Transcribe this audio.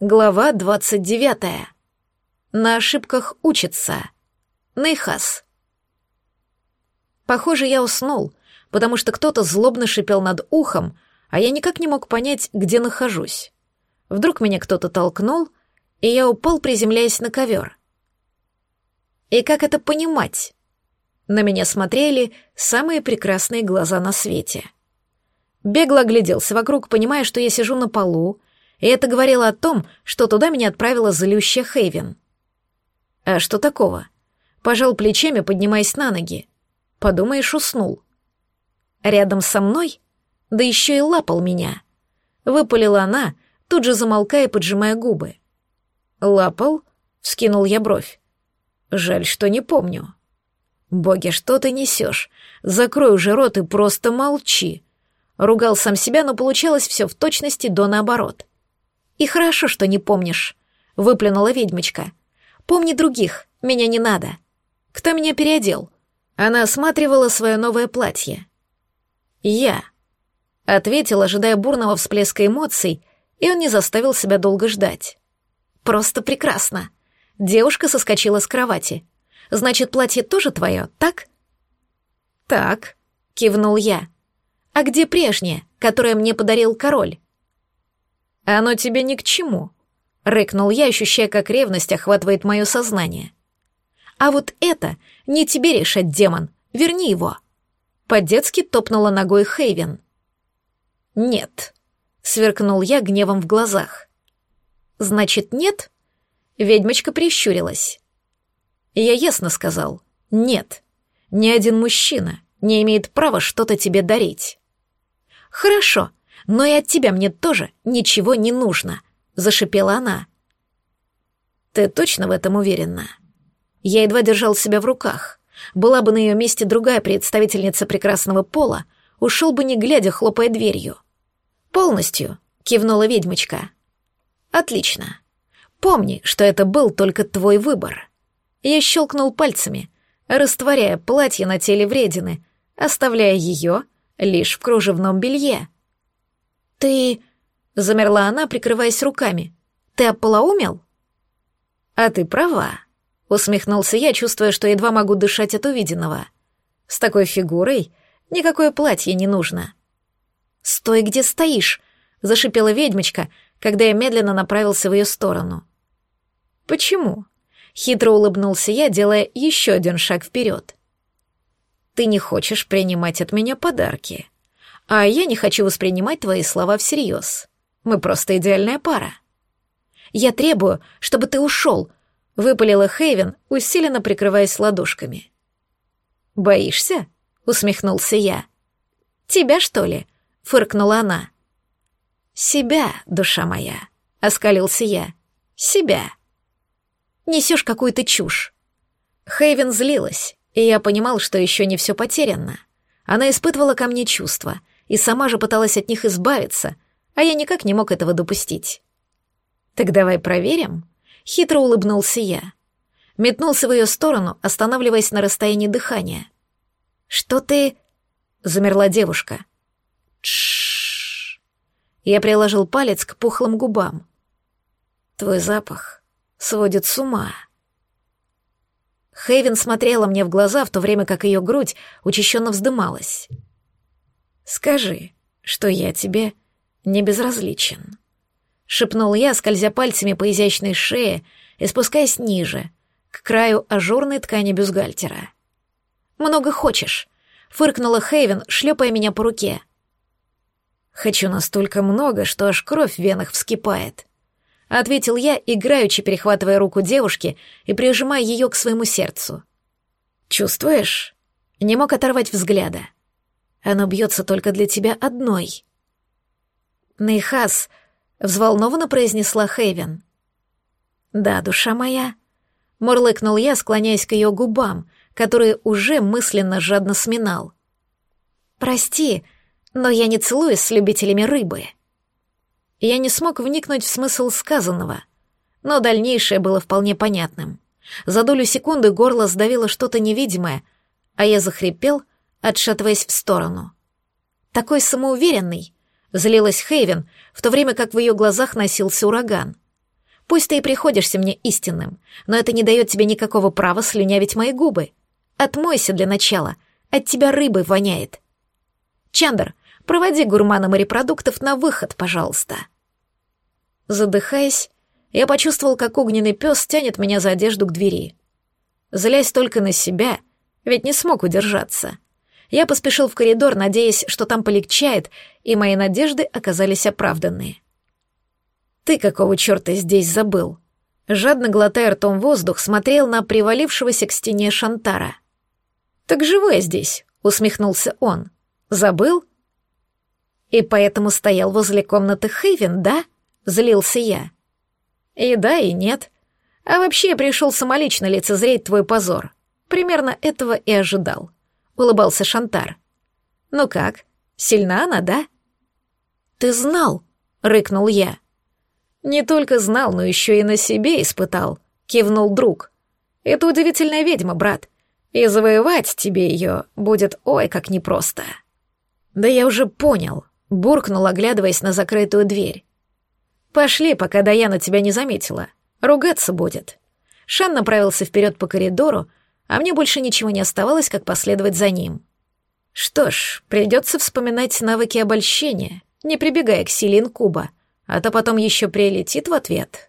Глава двадцать девятая. На ошибках учится. Нейхас. Похоже, я уснул, потому что кто-то злобно шипел над ухом, а я никак не мог понять, где нахожусь. Вдруг меня кто-то толкнул, и я упал, приземляясь на ковер. И как это понимать? На меня смотрели самые прекрасные глаза на свете. Бегло огляделся вокруг, понимая, что я сижу на полу, и это говорило о том, что туда меня отправила злющая Хейвен. А что такого? Пожал плечами, поднимаясь на ноги. Подумаешь, уснул. Рядом со мной? Да еще и лапал меня. Выпалила она, тут же замолкая поджимая губы. «Лапал?» — вскинул я бровь. «Жаль, что не помню». «Боги, что ты несешь? Закрой уже рот и просто молчи!» Ругал сам себя, но получалось все в точности до наоборот. «И хорошо, что не помнишь», — выплюнула ведьмочка. «Помни других, меня не надо. Кто меня переодел?» Она осматривала свое новое платье. «Я», — ответил, ожидая бурного всплеска эмоций, и он не заставил себя долго ждать. «Просто прекрасно». Девушка соскочила с кровати. «Значит, платье тоже твое, так?» «Так», — кивнул я. «А где прежнее, которое мне подарил король?» «Оно тебе ни к чему», — рыкнул я, ощущая, как ревность охватывает мое сознание. «А вот это не тебе решать, демон. Верни его». По-детски топнула ногой Хейвен. «Нет», — сверкнул я гневом в глазах. «Значит, нет?» Ведьмочка прищурилась. Я ясно сказал «нет». Ни один мужчина не имеет права что-то тебе дарить. «Хорошо», но и от тебя мне тоже ничего не нужно», — зашипела она. «Ты точно в этом уверена?» Я едва держал себя в руках. Была бы на ее месте другая представительница прекрасного пола, ушел бы не глядя, хлопая дверью. «Полностью», — кивнула ведьмочка. «Отлично. Помни, что это был только твой выбор». Я щелкнул пальцами, растворяя платье на теле вредины, оставляя ее лишь в кружевном белье. «Ты...» — замерла она, прикрываясь руками. «Ты ополоумел?» «А ты права», — усмехнулся я, чувствуя, что едва могу дышать от увиденного. «С такой фигурой никакое платье не нужно». «Стой, где стоишь!» — зашипела ведьмочка, когда я медленно направился в ее сторону. «Почему?» — хитро улыбнулся я, делая еще один шаг вперед. «Ты не хочешь принимать от меня подарки», а я не хочу воспринимать твои слова всерьез. Мы просто идеальная пара. Я требую, чтобы ты ушел, выпалила Хейвен, усиленно прикрываясь ладошками. Боишься? усмехнулся я. Тебя, что ли? фыркнула она. Себя, душа моя, оскалился я. Себя. Несешь какую-то чушь. Хейвен злилась, и я понимал, что еще не все потеряно. Она испытывала ко мне чувства, и сама же пыталась от них избавиться, а я никак не мог этого допустить. «Так давай проверим», — хитро улыбнулся я. Метнулся в ее сторону, останавливаясь на расстоянии дыхания. «Что ты...» — замерла девушка. Тш. Я приложил палец к пухлым губам. «Твой запах сводит с ума». Хейвен смотрела мне в глаза, в то время как ее грудь учащенно вздымалась. Скажи, что я тебе не безразличен. Шепнул я, скользя пальцами по изящной шее и спускаясь ниже, к краю ажурной ткани бюстгальтера. «Много хочешь», — фыркнула Хейвен, шлепая меня по руке. «Хочу настолько много, что аж кровь в венах вскипает», — ответил я, играючи перехватывая руку девушки и прижимая ее к своему сердцу. «Чувствуешь?» Не мог оторвать взгляда. Оно бьется только для тебя одной». «Нейхас», — взволнованно произнесла Хейвен. «Да, душа моя», — мурлыкнул я, склоняясь к ее губам, которые уже мысленно жадно сминал. «Прости, но я не целуюсь с любителями рыбы». Я не смог вникнуть в смысл сказанного, но дальнейшее было вполне понятным. За долю секунды горло сдавило что-то невидимое, а я захрипел, отшатываясь в сторону. «Такой самоуверенный!» — злилась Хейвен, в то время как в ее глазах носился ураган. Пусть ты и приходишься мне истинным, но это не дает тебе никакого права слюнявить мои губы. Отмойся для начала, от тебя рыбой воняет. Чандр, проводи гурмана морепродуктов на выход, пожалуйста. Задыхаясь, я почувствовал, как огненный пес тянет меня за одежду к двери. Злясь только на себя, ведь не смог удержаться. Я поспешил в коридор, надеясь, что там полегчает, и мои надежды оказались оправданные. «Ты какого черта здесь забыл?» Жадно глотая ртом воздух, смотрел на привалившегося к стене Шантара. «Так живу я здесь», — усмехнулся он. «Забыл?» «И поэтому стоял возле комнаты Хейвен, да?» — злился я. «И да, и нет. А вообще я пришел самолично лицезреть твой позор. Примерно этого и ожидал», — улыбался Шантар. «Ну как, сильна она, да?» «Ты знал?» — рыкнул я. «Не только знал, но еще и на себе испытал», — кивнул друг. «Это удивительная ведьма, брат и завоевать тебе ее будет ой как непросто. Да я уже понял, буркнул, оглядываясь на закрытую дверь. Пошли, пока Даяна тебя не заметила. Ругаться будет. Шан направился вперед по коридору, а мне больше ничего не оставалось, как последовать за ним. Что ж, придется вспоминать навыки обольщения, не прибегая к силе инкуба, а то потом еще прилетит в ответ.